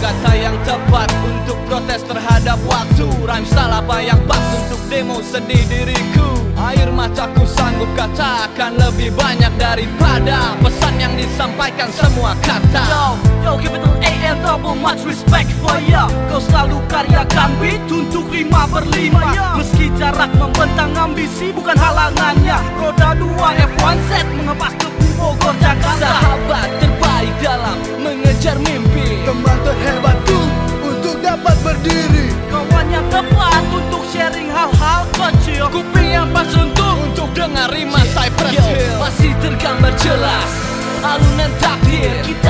kata yang tepat untuk protes terhadap waktu. Rhyme salah bayang pas untuk demo sedih diriku. Air mataku sanggup katakan lebih banyak daripada Pesan yang disampaikan semua kata. Yo, yo give it an double much respect for ya. Kau selalu karyakan beat untuk lima berlima. Ya. Meski jarak membentang ambisi bukan halangannya. Roda dua F1 set Tepat untuk sharing hal-hal kecil. Kuping yang pas untuk Untuk dengar rima Cypress Hill. Masih tergambar jelas Alunan takdir. Kita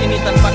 ini tanpa